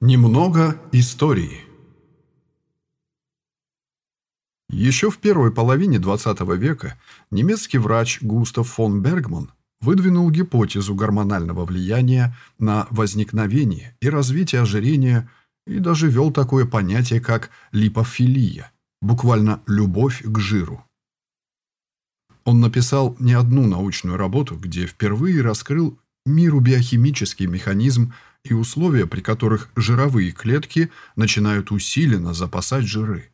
Немного истории. Еще в первой половине XX века немецкий врач Густав фон Бергман выдвинул гипотезу гормонального влияния на возникновение и развитие ожирения и даже ввел такое понятие, как липофилия, буквально «любовь к жиру». Он написал не одну научную работу, где впервые раскрыл миру биохимический механизм и условия, при которых жировые клетки начинают усиленно запасать жиры.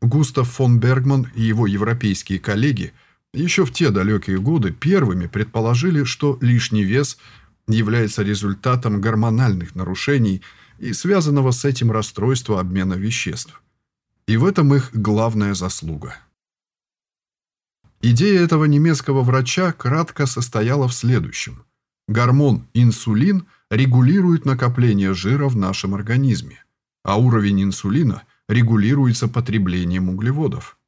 Густав фон Бергман и его европейские коллеги еще в те далекие годы первыми предположили, что лишний вес является результатом гормональных нарушений и связанного с этим расстройства обмена веществ. И в этом их главная заслуга. Идея этого немецкого врача кратко состояла в следующем. Гормон инсулин регулирует накопление жира в нашем организме, а уровень инсулина регулируется потреблением углеводов.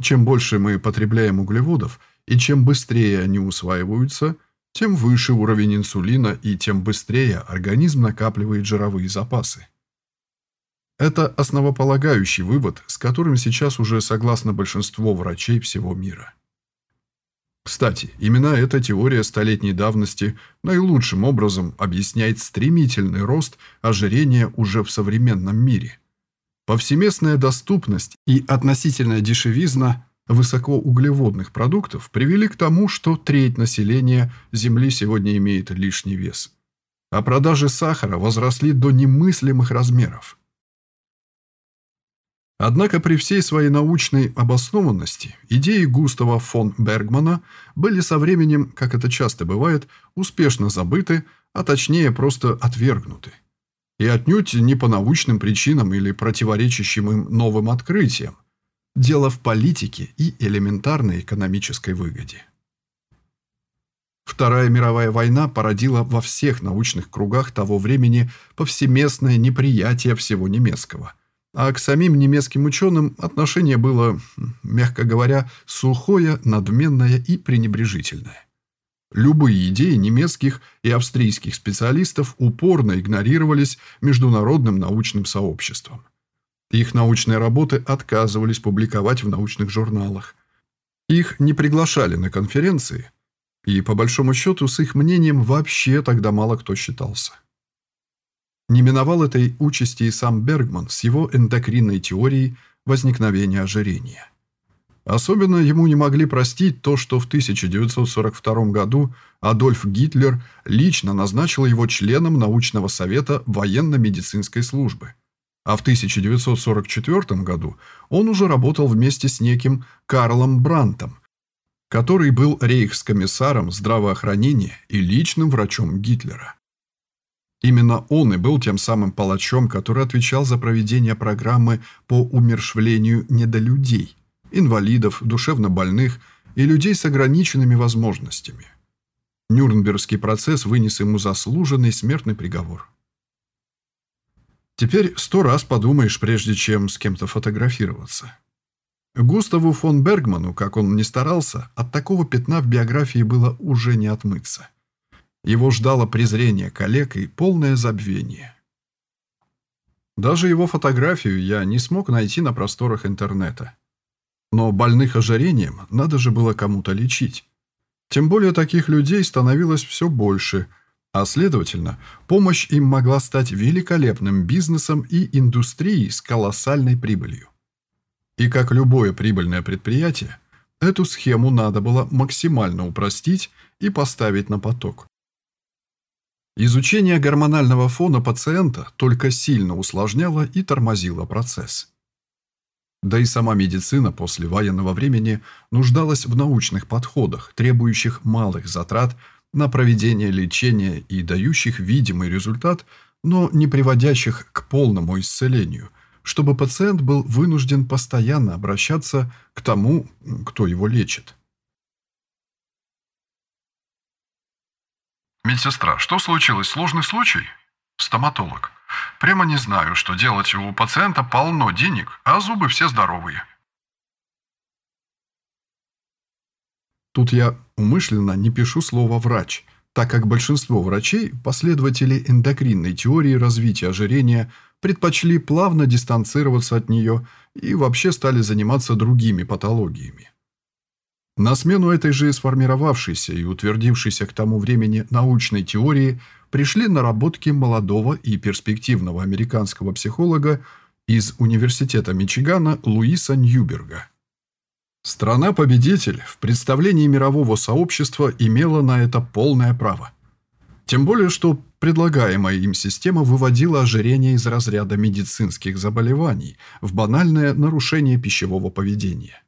Чем больше мы потребляем углеводов и чем быстрее они усваиваются, тем выше уровень инсулина и тем быстрее организм накапливает жировые запасы. Это основополагающий вывод, с которым сейчас уже согласно большинство врачей всего мира. Кстати, именно эта теория столетней давности наилучшим образом объясняет стремительный рост ожирения уже в современном мире. Повсеместная доступность и относительная дешевизна высокоуглеводных продуктов привели к тому, что треть населения Земли сегодня имеет лишний вес. А продажи сахара возросли до немыслимых размеров. Однако при всей своей научной обоснованности идеи Густава фон Бергмана были со временем, как это часто бывает, успешно забыты, а точнее просто отвергнуты. И отнюдь не по научным причинам или противоречащим им новым открытиям. Дело в политике и элементарной экономической выгоде. Вторая мировая война породила во всех научных кругах того времени повсеместное неприятие всего немецкого – а к самим немецким ученым отношение было, мягко говоря, сухое, надменное и пренебрежительное. Любые идеи немецких и австрийских специалистов упорно игнорировались международным научным сообществом. Их научные работы отказывались публиковать в научных журналах. Их не приглашали на конференции, и, по большому счету, с их мнением вообще тогда мало кто считался. Не миновал этой участи и сам Бергман с его эндокринной теорией возникновения ожирения. Особенно ему не могли простить то, что в 1942 году Адольф Гитлер лично назначил его членом научного совета военно-медицинской службы. А в 1944 году он уже работал вместе с неким Карлом Брантом, который был рейхскомиссаром здравоохранения и личным врачом Гитлера. Именно он и был тем самым палачом, который отвечал за проведение программы по умершвлению недолюдей, инвалидов, душевнобольных и людей с ограниченными возможностями. Нюрнбергский процесс вынес ему заслуженный смертный приговор. Теперь сто раз подумаешь, прежде чем с кем-то фотографироваться. Густаву фон Бергману, как он ни старался, от такого пятна в биографии было уже не отмыться. Его ждало презрение коллег и полное забвение. Даже его фотографию я не смог найти на просторах интернета. Но больных ожирением надо же было кому-то лечить. Тем более таких людей становилось все больше, а следовательно, помощь им могла стать великолепным бизнесом и индустрией с колоссальной прибылью. И как любое прибыльное предприятие, эту схему надо было максимально упростить и поставить на поток. Изучение гормонального фона пациента только сильно усложняло и тормозило процесс. Да и сама медицина после военного времени нуждалась в научных подходах, требующих малых затрат на проведение лечения и дающих видимый результат, но не приводящих к полному исцелению, чтобы пациент был вынужден постоянно обращаться к тому, кто его лечит. Медсестра, что случилось? Сложный случай? Стоматолог. Прямо не знаю, что делать. У пациента полно денег, а зубы все здоровые. Тут я умышленно не пишу слово «врач», так как большинство врачей, последователи эндокринной теории развития ожирения, предпочли плавно дистанцироваться от нее и вообще стали заниматься другими патологиями. На смену этой же сформировавшейся и утвердившейся к тому времени научной теории пришли наработки молодого и перспективного американского психолога из Университета Мичигана Луиса Ньюберга. Страна-победитель в представлении мирового сообщества имела на это полное право. Тем более, что предлагаемая им система выводила ожирение из разряда медицинских заболеваний в банальное нарушение пищевого поведения.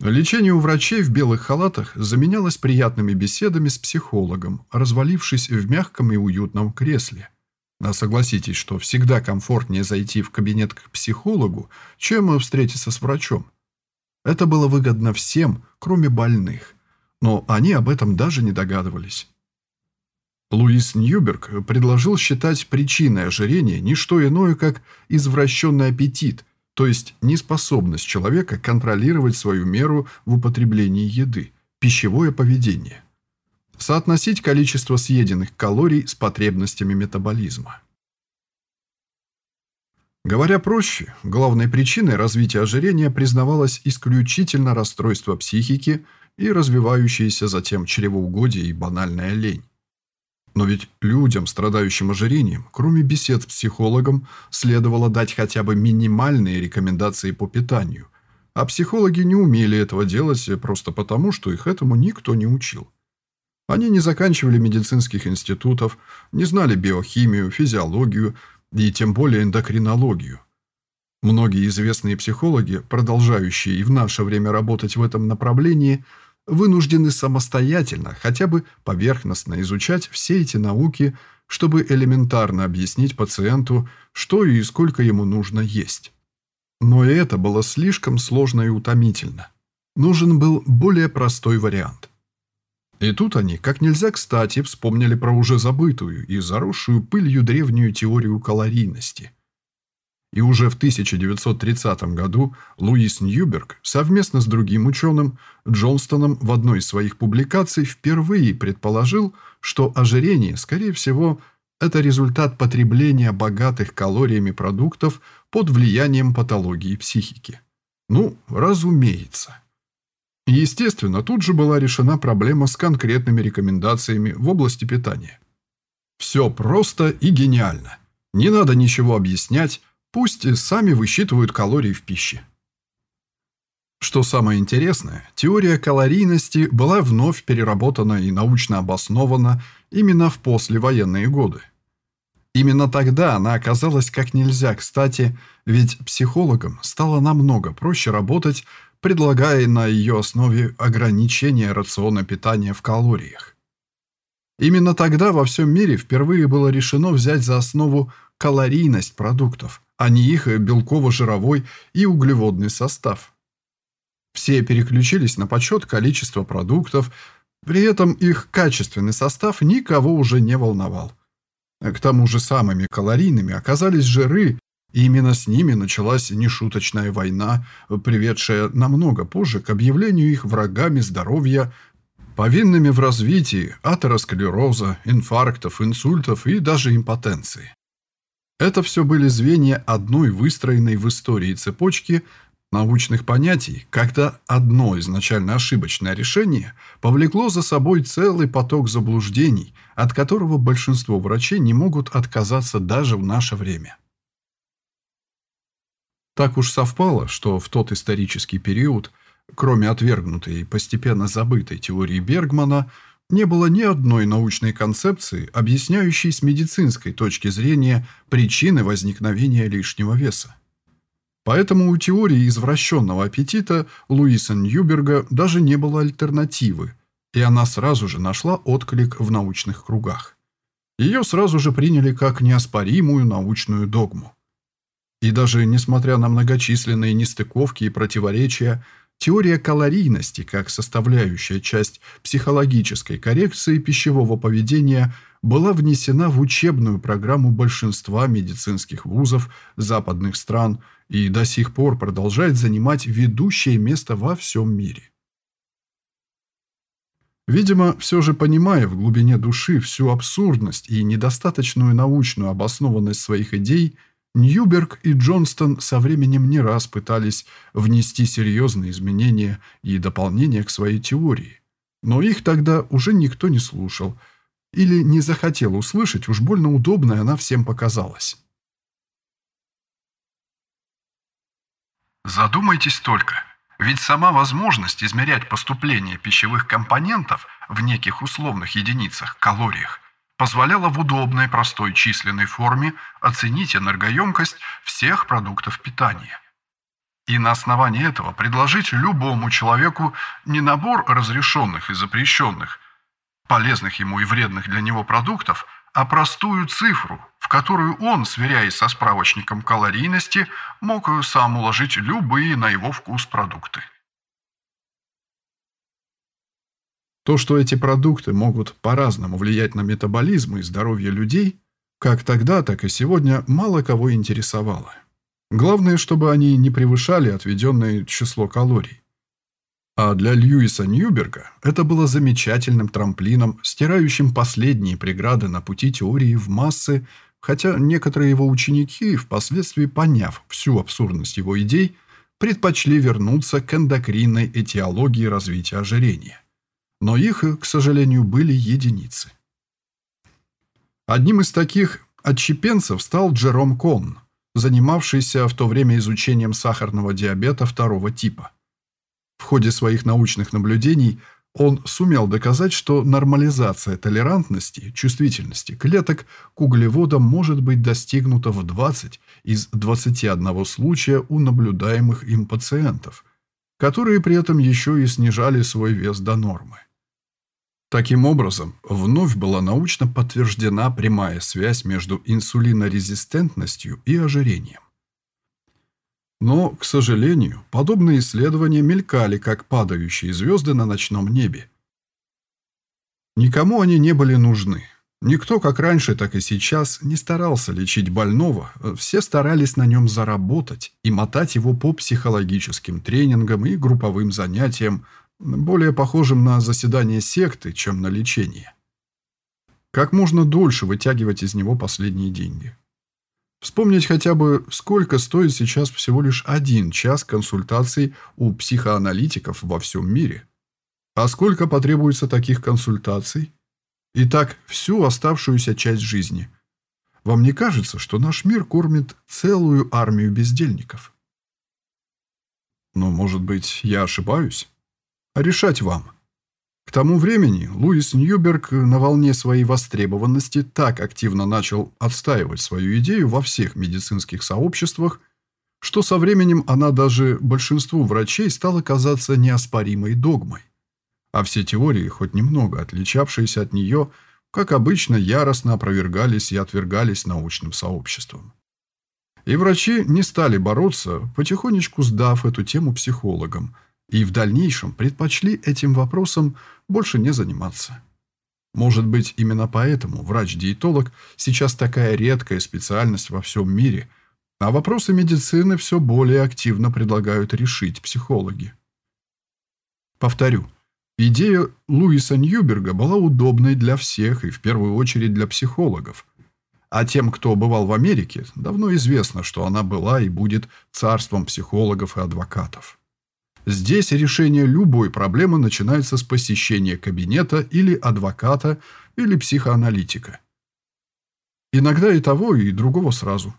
Лечение у врачей в белых халатах заменялось приятными беседами с психологом, развалившись в мягком и уютном кресле. А согласитесь, что всегда комфортнее зайти в кабинет к психологу, чем встретиться с врачом. Это было выгодно всем, кроме больных, но они об этом даже не догадывались. Луис Ньюберг предложил считать причиной ожирения не что иное, как извращенный аппетит, то есть неспособность человека контролировать свою меру в употреблении еды, пищевое поведение. Соотносить количество съеденных калорий с потребностями метаболизма. Говоря проще, главной причиной развития ожирения признавалось исключительно расстройство психики и развивающееся затем чревоугодие и банальная лень. Но ведь людям, страдающим ожирением, кроме бесед с психологом, следовало дать хотя бы минимальные рекомендации по питанию. А психологи не умели этого делать просто потому, что их этому никто не учил. Они не заканчивали медицинских институтов, не знали биохимию, физиологию и тем более эндокринологию. Многие известные психологи, продолжающие и в наше время работать в этом направлении – вынуждены самостоятельно, хотя бы поверхностно изучать все эти науки, чтобы элементарно объяснить пациенту, что и сколько ему нужно есть. Но и это было слишком сложно и утомительно. Нужен был более простой вариант. И тут они, как нельзя кстати, вспомнили про уже забытую и заросшую пылью древнюю теорию калорийности – и уже в 1930 году Луис Ньюберг совместно с другим ученым Джонстоном в одной из своих публикаций впервые предположил, что ожирение, скорее всего, это результат потребления богатых калориями продуктов под влиянием патологии психики. Ну, разумеется. Естественно, тут же была решена проблема с конкретными рекомендациями в области питания. Все просто и гениально. Не надо ничего объяснять, Пусть сами высчитывают калории в пище. Что самое интересное, теория калорийности была вновь переработана и научно обоснована именно в послевоенные годы. Именно тогда она оказалась как нельзя кстати, ведь психологам стало намного проще работать, предлагая на ее основе ограничение рациона питания в калориях. Именно тогда во всем мире впервые было решено взять за основу калорийность продуктов – а не их белково-жировой и углеводный состав. Все переключились на подсчет количества продуктов, при этом их качественный состав никого уже не волновал. К тому же самыми калорийными оказались жиры, и именно с ними началась нешуточная война, приведшая намного позже к объявлению их врагами здоровья, повинными в развитии атеросклероза, инфарктов, инсультов и даже импотенции. Это все были звенья одной выстроенной в истории цепочки научных понятий, когда одно изначально ошибочное решение повлекло за собой целый поток заблуждений, от которого большинство врачей не могут отказаться даже в наше время. Так уж совпало, что в тот исторический период, кроме отвергнутой и постепенно забытой теории Бергмана, не было ни одной научной концепции, объясняющей с медицинской точки зрения причины возникновения лишнего веса. Поэтому у теории извращенного аппетита Луиса Ньюберга даже не было альтернативы, и она сразу же нашла отклик в научных кругах. Ее сразу же приняли как неоспоримую научную догму. И даже несмотря на многочисленные нестыковки и противоречия, Теория калорийности как составляющая часть психологической коррекции пищевого поведения была внесена в учебную программу большинства медицинских вузов западных стран и до сих пор продолжает занимать ведущее место во всем мире. Видимо, все же понимая в глубине души всю абсурдность и недостаточную научную обоснованность своих идей, Ньюберг и Джонстон со временем не раз пытались внести серьезные изменения и дополнения к своей теории. Но их тогда уже никто не слушал. Или не захотел услышать, уж больно удобной она всем показалась. Задумайтесь только. Ведь сама возможность измерять поступление пищевых компонентов в неких условных единицах, калориях, позволяла в удобной простой численной форме оценить энергоемкость всех продуктов питания. И на основании этого предложить любому человеку не набор разрешенных и запрещенных, полезных ему и вредных для него продуктов, а простую цифру, в которую он, сверяясь со справочником калорийности, мог сам уложить любые на его вкус продукты. То, что эти продукты могут по-разному влиять на метаболизм и здоровье людей, как тогда, так и сегодня, мало кого интересовало. Главное, чтобы они не превышали отведенное число калорий. А для Льюиса Ньюберга это было замечательным трамплином, стирающим последние преграды на пути теории в массы, хотя некоторые его ученики, впоследствии поняв всю абсурдность его идей, предпочли вернуться к эндокринной этиологии развития ожирения. Но их, к сожалению, были единицы. Одним из таких отщепенцев стал Джером Конн, занимавшийся в то время изучением сахарного диабета второго типа – в ходе своих научных наблюдений он сумел доказать, что нормализация толерантности, чувствительности клеток к углеводам может быть достигнута в 20 из 21 случая у наблюдаемых им пациентов, которые при этом еще и снижали свой вес до нормы. Таким образом, вновь была научно подтверждена прямая связь между инсулинорезистентностью и ожирением. Но, к сожалению, подобные исследования мелькали, как падающие звезды на ночном небе. Никому они не были нужны. Никто, как раньше, так и сейчас, не старался лечить больного, все старались на нем заработать и мотать его по психологическим тренингам и групповым занятиям, более похожим на заседание секты, чем на лечение. Как можно дольше вытягивать из него последние деньги. Вспомнить хотя бы, сколько стоит сейчас всего лишь один час консультаций у психоаналитиков во всем мире. А сколько потребуется таких консультаций? И так всю оставшуюся часть жизни. Вам не кажется, что наш мир кормит целую армию бездельников? Но, может быть, я ошибаюсь? Решать вам – к тому времени Луис Ньюберг на волне своей востребованности так активно начал отстаивать свою идею во всех медицинских сообществах, что со временем она даже большинству врачей стала казаться неоспоримой догмой. А все теории, хоть немного отличавшиеся от нее, как обычно, яростно опровергались и отвергались научным сообществом. И врачи не стали бороться, потихонечку сдав эту тему психологам – и в дальнейшем предпочли этим вопросом больше не заниматься. Может быть, именно поэтому врач-диетолог сейчас такая редкая специальность во всем мире, а вопросы медицины все более активно предлагают решить психологи. Повторю, идея Луиса Ньюберга была удобной для всех и в первую очередь для психологов. А тем, кто бывал в Америке, давно известно, что она была и будет царством психологов и адвокатов. Здесь решение любой проблемы начинается с посещения кабинета или адвоката или психоаналитика. Иногда и того, и другого сразу.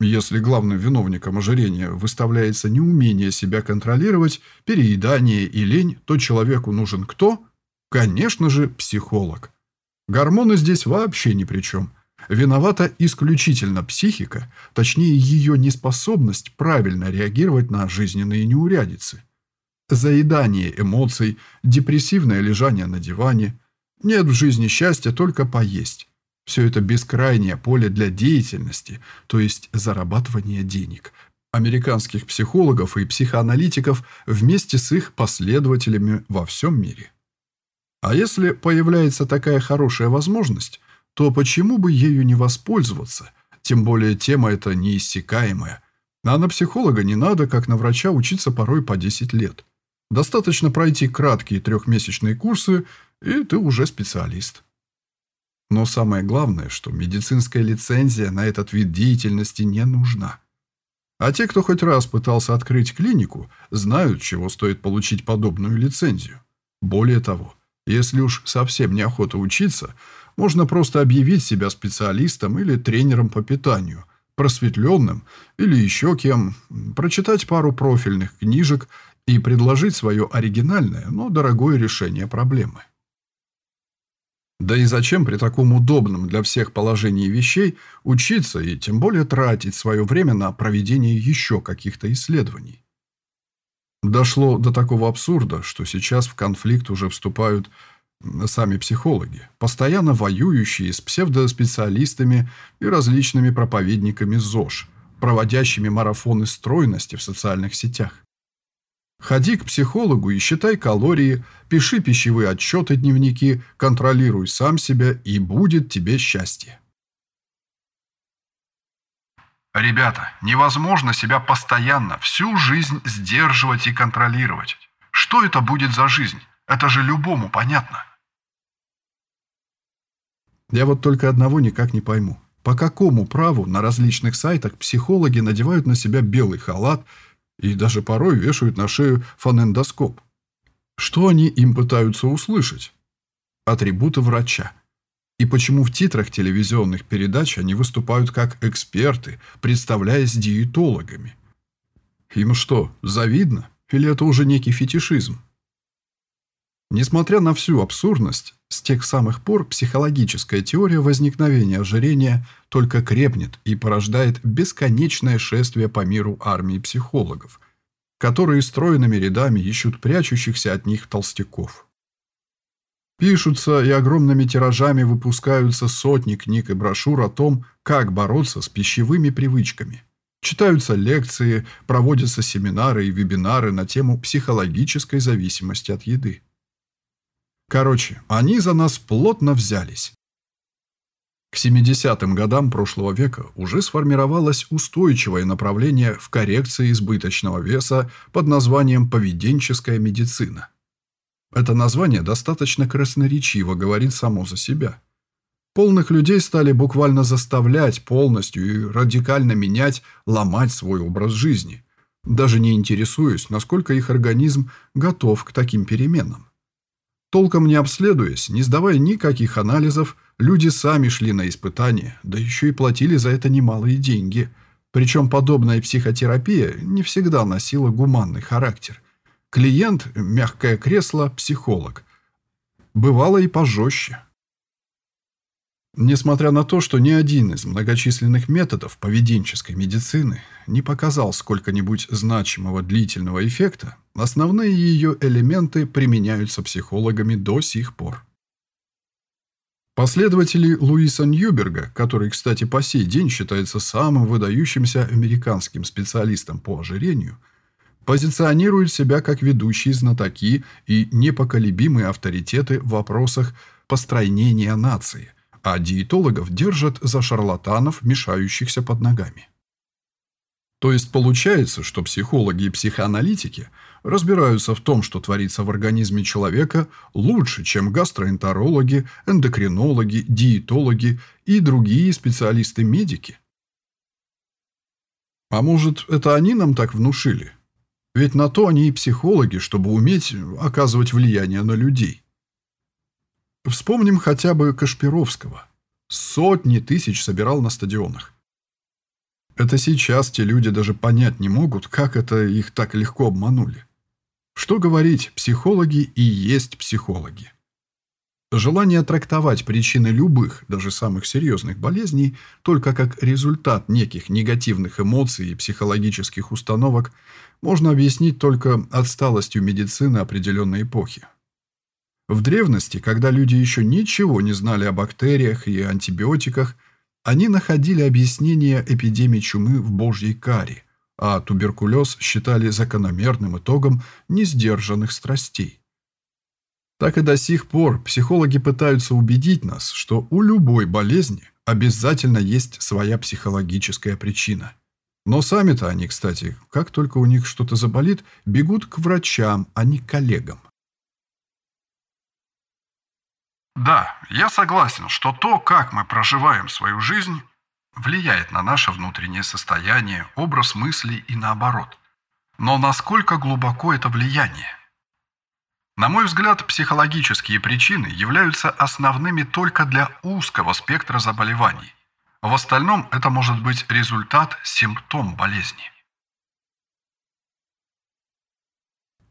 Если главным виновником ожирения выставляется неумение себя контролировать, переедание и лень, то человеку нужен кто? Конечно же, психолог. Гормоны здесь вообще ни при чем. Виновата исключительно психика, точнее ее неспособность правильно реагировать на жизненные неурядицы. Заедание эмоций, депрессивное лежание на диване. Нет в жизни счастья только поесть. Все это бескрайнее поле для деятельности, то есть зарабатывания денег. Американских психологов и психоаналитиков вместе с их последователями во всем мире. А если появляется такая хорошая возможность, то почему бы ею не воспользоваться? Тем более тема эта неиссякаемая. А на психолога не надо, как на врача, учиться порой по 10 лет. Достаточно пройти краткие трехмесячные курсы, и ты уже специалист. Но самое главное, что медицинская лицензия на этот вид деятельности не нужна. А те, кто хоть раз пытался открыть клинику, знают, чего стоит получить подобную лицензию. Более того, если уж совсем неохота учиться, можно просто объявить себя специалистом или тренером по питанию, просветленным или еще кем, прочитать пару профильных книжек и предложить свое оригинальное, но дорогое решение проблемы. Да и зачем при таком удобном для всех положении вещей учиться и тем более тратить свое время на проведение еще каких-то исследований? Дошло до такого абсурда, что сейчас в конфликт уже вступают сами психологи, постоянно воюющие с псевдоспециалистами и различными проповедниками ЗОЖ, проводящими марафоны стройности в социальных сетях. Ходи к психологу и считай калории, пиши пищевые отчеты, дневники, контролируй сам себя, и будет тебе счастье. Ребята, невозможно себя постоянно, всю жизнь сдерживать и контролировать. Что это будет за жизнь? Это же любому понятно. Я вот только одного никак не пойму. По какому праву на различных сайтах психологи надевают на себя белый халат и даже порой вешают на шею фонендоскоп? Что они им пытаются услышать? Атрибуты врача. И почему в титрах телевизионных передач они выступают как эксперты, представляясь диетологами? Им что, завидно? Или это уже некий фетишизм? Несмотря на всю абсурдность, с тех самых пор психологическая теория возникновения ожирения только крепнет и порождает бесконечное шествие по миру армии психологов, которые стройными рядами ищут прячущихся от них толстяков. Пишутся и огромными тиражами выпускаются сотни книг и брошюр о том, как бороться с пищевыми привычками. Читаются лекции, проводятся семинары и вебинары на тему психологической зависимости от еды. Короче, они за нас плотно взялись. К 70-м годам прошлого века уже сформировалось устойчивое направление в коррекции избыточного веса под названием «поведенческая медицина». Это название достаточно красноречиво говорит само за себя. Полных людей стали буквально заставлять полностью и радикально менять, ломать свой образ жизни, даже не интересуясь, насколько их организм готов к таким переменам. Толком не обследуясь, не сдавая никаких анализов, люди сами шли на испытания, да еще и платили за это немалые деньги. Причем подобная психотерапия не всегда носила гуманный характер. Клиент – мягкое кресло, психолог. Бывало и пожестче. Несмотря на то, что ни один из многочисленных методов поведенческой медицины не показал сколько-нибудь значимого длительного эффекта, основные ее элементы применяются психологами до сих пор. Последователи Луиса Ньюберга, который, кстати, по сей день считается самым выдающимся американским специалистом по ожирению, позиционируют себя как ведущие знатоки и непоколебимые авторитеты в вопросах построения нации, а диетологов держат за шарлатанов, мешающихся под ногами. То есть получается, что психологи и психоаналитики разбираются в том, что творится в организме человека, лучше, чем гастроэнтерологи, эндокринологи, диетологи и другие специалисты-медики. А может, это они нам так внушили? Ведь на то они и психологи, чтобы уметь оказывать влияние на людей. Вспомним хотя бы Кашпировского. Сотни тысяч собирал на стадионах. Это сейчас те люди даже понять не могут, как это их так легко обманули. Что говорить, психологи и есть психологи. Желание трактовать причины любых, даже самых серьезных болезней только как результат неких негативных эмоций и психологических установок можно объяснить только отсталостью медицины определенной эпохи. В древности, когда люди еще ничего не знали о бактериях и антибиотиках, они находили объяснение эпидемии чумы в божьей каре, а туберкулез считали закономерным итогом несдержанных страстей. Так и до сих пор психологи пытаются убедить нас, что у любой болезни обязательно есть своя психологическая причина. Но сами-то они, кстати, как только у них что-то заболит, бегут к врачам, а не к коллегам. Да, я согласен, что то, как мы проживаем свою жизнь, влияет на наше внутреннее состояние, образ мыслей и наоборот. Но насколько глубоко это влияние? На мой взгляд, психологические причины являются основными только для узкого спектра заболеваний. В остальном это может быть результат, симптом болезни.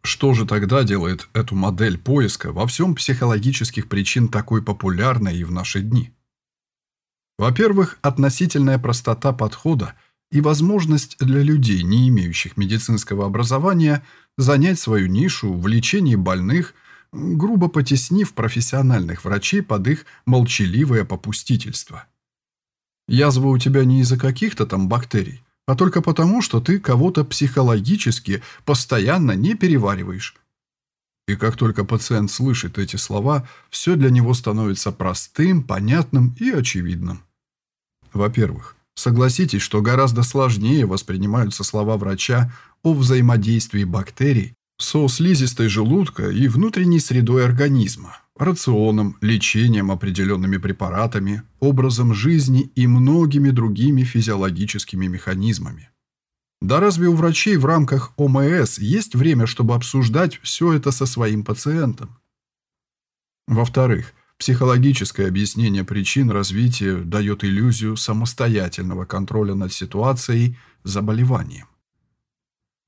Что же тогда делает эту модель поиска во всем психологических причин такой популярной и в наши дни? Во-первых, относительная простота подхода и возможность для людей, не имеющих медицинского образования, занять свою нишу в лечении больных, грубо потеснив профессиональных врачей под их молчаливое попустительство. Язва у тебя не из-за каких-то там бактерий, а только потому, что ты кого-то психологически постоянно не перевариваешь. И как только пациент слышит эти слова, все для него становится простым, понятным и очевидным. Во-первых, согласитесь, что гораздо сложнее воспринимаются слова врача о взаимодействии бактерий со слизистой желудка и внутренней средой организма, рационом, лечением определенными препаратами, образом жизни и многими другими физиологическими механизмами. Да разве у врачей в рамках ОМС есть время, чтобы обсуждать все это со своим пациентом? Во-вторых, психологическое объяснение причин развития дает иллюзию самостоятельного контроля над ситуацией заболеванием.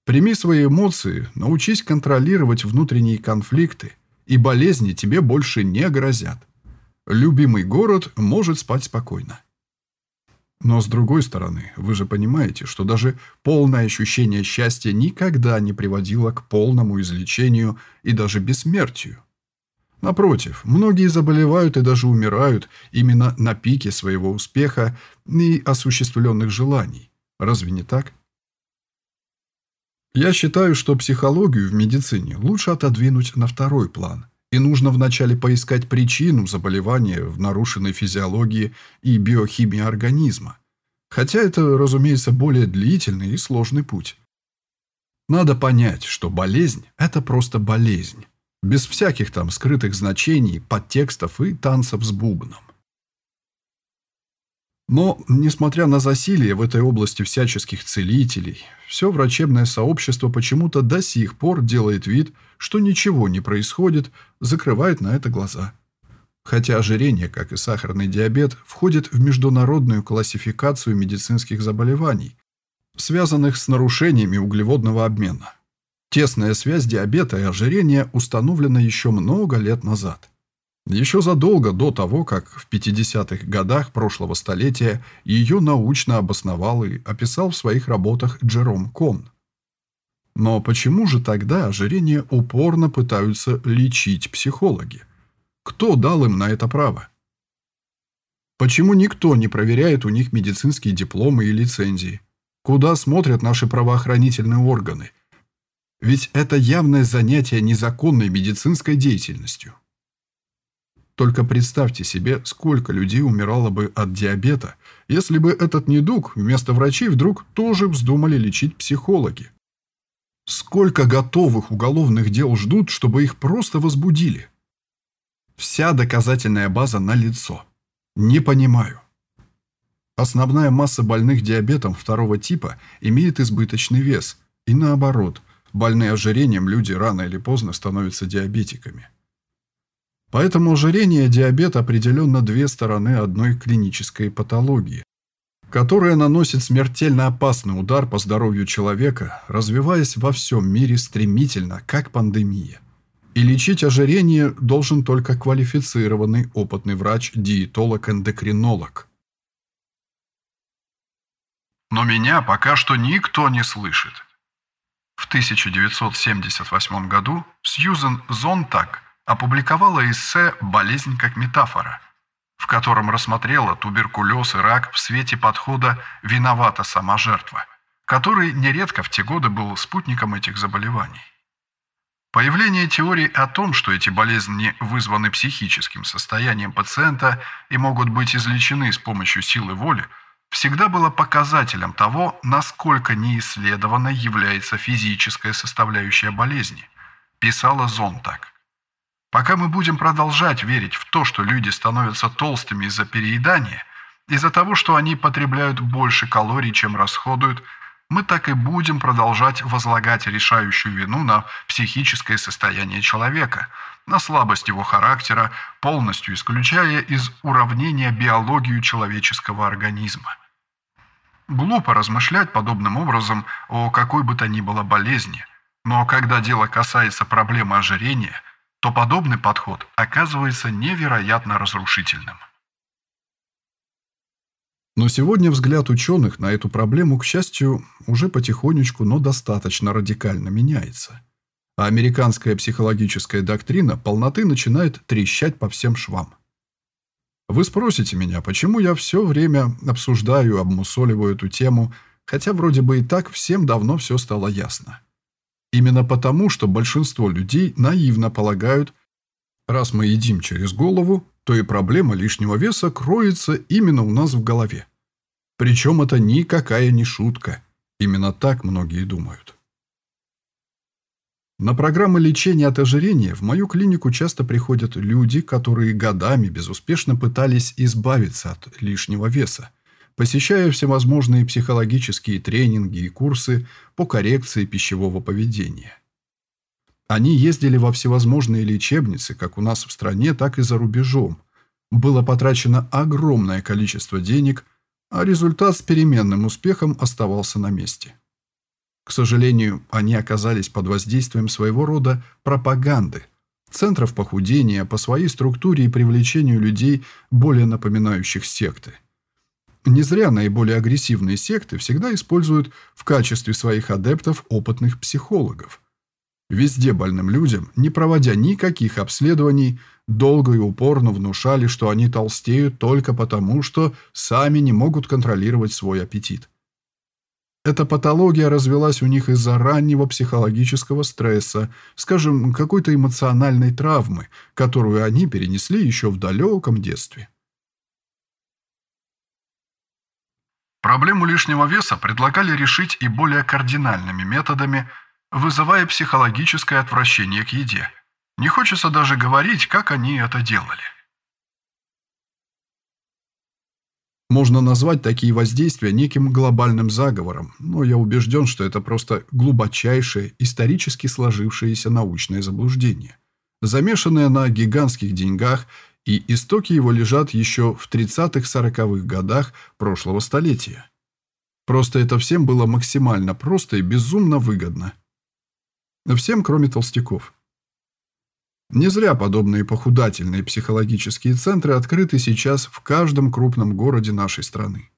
Прими свои эмоции, научись контролировать внутренние конфликты, и болезни тебе больше не грозят. Любимый город может спать спокойно. Но с другой стороны, вы же понимаете, что даже полное ощущение счастья никогда не приводило к полному излечению и даже бессмертию. Напротив, многие заболевают и даже умирают именно на пике своего успеха и осуществленных желаний. Разве не так? Я считаю, что психологию в медицине лучше отодвинуть на второй план, и нужно вначале поискать причину заболевания в нарушенной физиологии и биохимии организма. Хотя это, разумеется, более длительный и сложный путь. Надо понять, что болезнь – это просто болезнь, без всяких там скрытых значений, подтекстов и танцев с бубном. Но, несмотря на засилие в этой области всяческих целителей, все врачебное сообщество почему-то до сих пор делает вид, что ничего не происходит, закрывает на это глаза. Хотя ожирение, как и сахарный диабет, входит в международную классификацию медицинских заболеваний, связанных с нарушениями углеводного обмена. Тесная связь диабета и ожирения установлена еще много лет назад. Еще задолго до того, как в 50-х годах прошлого столетия ее научно обосновал и описал в своих работах Джером Кон. Но почему же тогда ожирение упорно пытаются лечить психологи? Кто дал им на это право? Почему никто не проверяет у них медицинские дипломы и лицензии? Куда смотрят наши правоохранительные органы? Ведь это явное занятие незаконной медицинской деятельностью. Только представьте себе, сколько людей умирало бы от диабета, если бы этот недуг вместо врачей вдруг тоже вздумали лечить психологи. Сколько готовых уголовных дел ждут, чтобы их просто возбудили? Вся доказательная база налицо. Не понимаю. Основная масса больных диабетом второго типа имеет избыточный вес, и наоборот, больные ожирением люди рано или поздно становятся диабетиками. Поэтому ожирение и диабет определенно две стороны одной клинической патологии, которая наносит смертельно опасный удар по здоровью человека, развиваясь во всем мире стремительно, как пандемия. И лечить ожирение должен только квалифицированный опытный врач-диетолог-эндокринолог. Но меня пока что никто не слышит. В 1978 году Сьюзен Зонтак – опубликовала эссе «Болезнь как метафора», в котором рассмотрела туберкулез и рак в свете подхода «виновата сама жертва», который нередко в те годы был спутником этих заболеваний. Появление теории о том, что эти болезни вызваны психическим состоянием пациента и могут быть излечены с помощью силы воли, всегда было показателем того, насколько неисследованной является физическая составляющая болезни, писала Зонтак. Пока мы будем продолжать верить в то, что люди становятся толстыми из-за переедания, из-за того, что они потребляют больше калорий, чем расходуют, мы так и будем продолжать возлагать решающую вину на психическое состояние человека, на слабость его характера, полностью исключая из уравнения биологию человеческого организма. Глупо размышлять подобным образом о какой бы то ни было болезни, но когда дело касается проблемы ожирения, то подобный подход оказывается невероятно разрушительным. Но сегодня взгляд ученых на эту проблему, к счастью, уже потихонечку, но достаточно радикально меняется. А американская психологическая доктрина полноты начинает трещать по всем швам. Вы спросите меня, почему я все время обсуждаю, обмусоливаю эту тему, хотя вроде бы и так всем давно все стало ясно. Именно потому, что большинство людей наивно полагают, раз мы едим через голову, то и проблема лишнего веса кроется именно у нас в голове. Причем это никакая не шутка. Именно так многие думают. На программы лечения от ожирения в мою клинику часто приходят люди, которые годами безуспешно пытались избавиться от лишнего веса, посещая всевозможные психологические тренинги и курсы по коррекции пищевого поведения. Они ездили во всевозможные лечебницы, как у нас в стране, так и за рубежом. Было потрачено огромное количество денег – а результат с переменным успехом оставался на месте. К сожалению, они оказались под воздействием своего рода пропаганды, центров похудения по своей структуре и привлечению людей, более напоминающих секты. Не зря наиболее агрессивные секты всегда используют в качестве своих адептов опытных психологов. Везде больным людям, не проводя никаких обследований, долго и упорно внушали, что они толстеют только потому, что сами не могут контролировать свой аппетит. Эта патология развелась у них из-за раннего психологического стресса, скажем, какой-то эмоциональной травмы, которую они перенесли еще в далеком детстве. Проблему лишнего веса предлагали решить и более кардинальными методами, вызывая психологическое отвращение к еде – не хочется даже говорить, как они это делали. Можно назвать такие воздействия неким глобальным заговором, но я убежден, что это просто глубочайшее, исторически сложившееся научное заблуждение, замешанное на гигантских деньгах, и истоки его лежат еще в 30-40-х годах прошлого столетия. Просто это всем было максимально просто и безумно выгодно. Всем, кроме толстяков. Не зря подобные похудательные психологические центры открыты сейчас в каждом крупном городе нашей страны.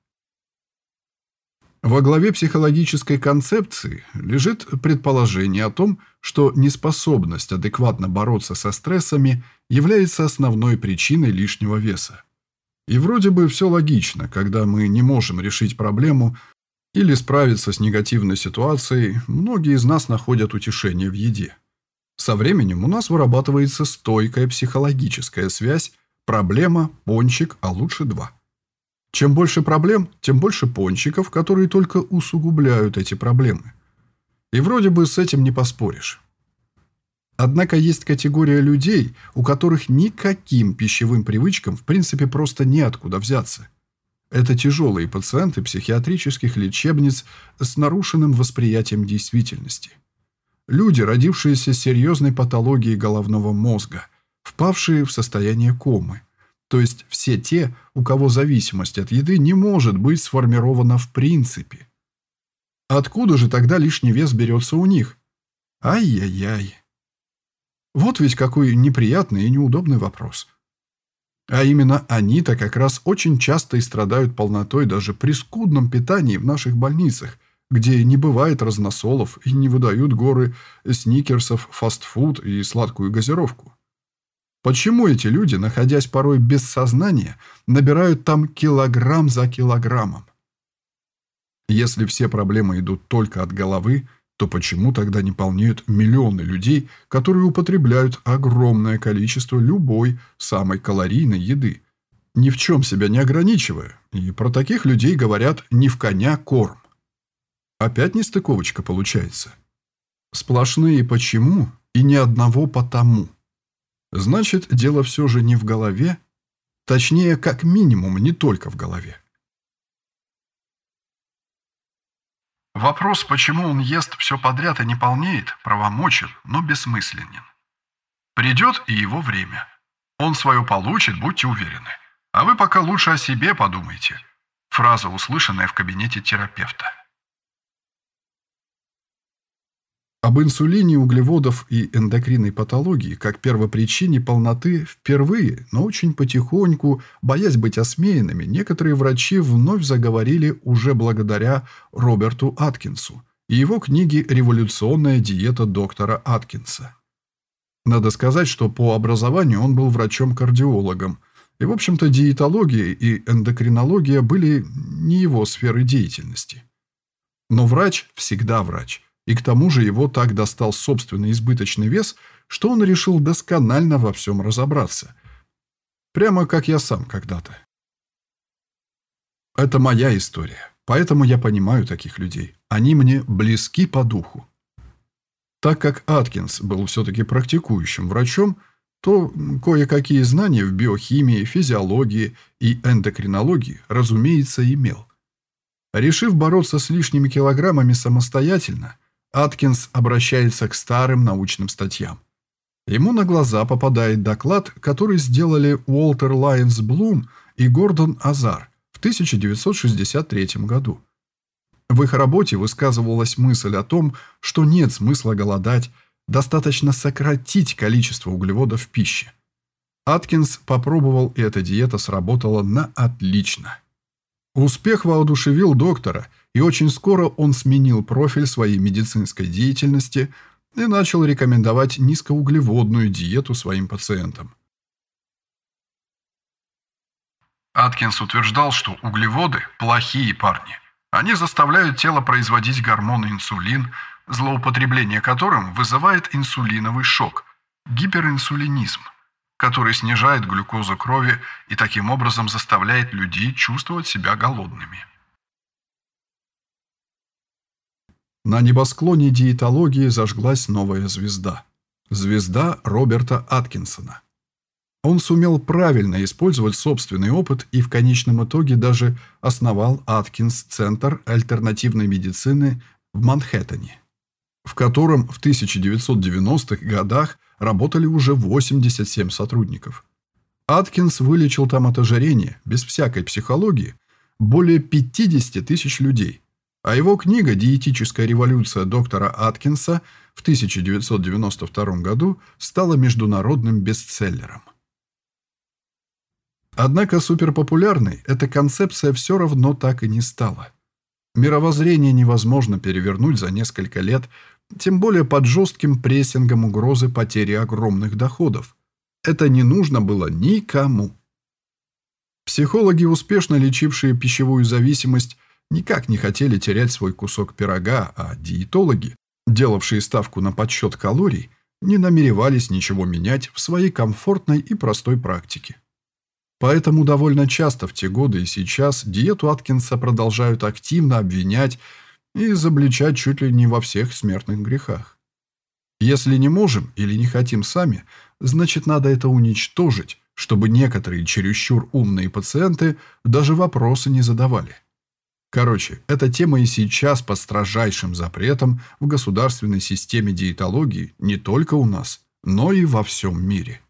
Во главе психологической концепции лежит предположение о том, что неспособность адекватно бороться со стрессами является основной причиной лишнего веса. И вроде бы все логично, когда мы не можем решить проблему или справиться с негативной ситуацией, многие из нас находят утешение в еде. Со временем у нас вырабатывается стойкая психологическая связь проблема, пончик, а лучше два. Чем больше проблем, тем больше пончиков, которые только усугубляют эти проблемы. И вроде бы с этим не поспоришь. Однако есть категория людей, у которых никаким пищевым привычкам в принципе просто неоткуда взяться. Это тяжелые пациенты психиатрических лечебниц с нарушенным восприятием действительности. Люди, родившиеся с серьезной патологией головного мозга, впавшие в состояние комы. То есть все те, у кого зависимость от еды не может быть сформирована в принципе. Откуда же тогда лишний вес берется у них? Ай-яй-яй. Вот ведь какой неприятный и неудобный вопрос. А именно они-то как раз очень часто и страдают полнотой даже при скудном питании в наших больницах – где не бывает разносолов и не выдают горы сникерсов, фастфуд и сладкую газировку. Почему эти люди, находясь порой без сознания, набирают там килограмм за килограммом? Если все проблемы идут только от головы, то почему тогда не полнеют миллионы людей, которые употребляют огромное количество любой самой калорийной еды? ни в чем себя не ограничивая, и про таких людей говорят «не в коня корм». Опять нестыковочка получается. Сплошные «почему» и ни одного «потому». Значит, дело все же не в голове, точнее, как минимум, не только в голове. Вопрос, почему он ест все подряд и не полнеет, правомочен, но бессмысленен. Придет и его время. Он свое получит, будьте уверены. А вы пока лучше о себе подумайте. Фраза, услышанная в кабинете терапевта. Об инсулине, углеводов и эндокринной патологии как первопричине полноты впервые, но очень потихоньку, боясь быть осмеянными, некоторые врачи вновь заговорили уже благодаря Роберту Аткинсу и его книге «Революционная диета доктора Аткинса». Надо сказать, что по образованию он был врачом-кардиологом, и, в общем-то, диетология и эндокринология были не его сферы деятельности. Но врач всегда врач – и к тому же его так достал собственный избыточный вес, что он решил досконально во всем разобраться. Прямо как я сам когда-то. Это моя история, поэтому я понимаю таких людей. Они мне близки по духу. Так как Аткинс был все-таки практикующим врачом, то кое-какие знания в биохимии, физиологии и эндокринологии, разумеется, имел. Решив бороться с лишними килограммами самостоятельно, Аткинс обращается к старым научным статьям. Ему на глаза попадает доклад, который сделали Уолтер Лайнс Блум и Гордон Азар в 1963 году. В их работе высказывалась мысль о том, что нет смысла голодать, достаточно сократить количество углеводов в пище. Аткинс попробовал, и эта диета сработала на отлично. Успех воодушевил доктора – и очень скоро он сменил профиль своей медицинской деятельности и начал рекомендовать низкоуглеводную диету своим пациентам. Аткинс утверждал, что углеводы – плохие парни. Они заставляют тело производить гормон инсулин, злоупотребление которым вызывает инсулиновый шок – гиперинсулинизм, который снижает глюкозу крови и таким образом заставляет людей чувствовать себя голодными. На небосклоне диетологии зажглась новая звезда. Звезда Роберта Аткинсона. Он сумел правильно использовать собственный опыт и в конечном итоге даже основал Аткинс-центр альтернативной медицины в Манхэттене, в котором в 1990-х годах работали уже 87 сотрудников. Аткинс вылечил там от ожирения, без всякой психологии, более 50 тысяч людей, а его книга «Диетическая революция доктора Аткинса» в 1992 году стала международным бестселлером. Однако суперпопулярной эта концепция все равно так и не стала. Мировоззрение невозможно перевернуть за несколько лет, тем более под жестким прессингом угрозы потери огромных доходов. Это не нужно было никому. Психологи, успешно лечившие пищевую зависимость, никак не хотели терять свой кусок пирога, а диетологи, делавшие ставку на подсчет калорий, не намеревались ничего менять в своей комфортной и простой практике. Поэтому довольно часто в те годы и сейчас диету Аткинса продолжают активно обвинять и изобличать чуть ли не во всех смертных грехах. Если не можем или не хотим сами, значит надо это уничтожить, чтобы некоторые чересчур умные пациенты даже вопросы не задавали. Короче, эта тема и сейчас под строжайшим запретом в государственной системе диетологии не только у нас, но и во всем мире.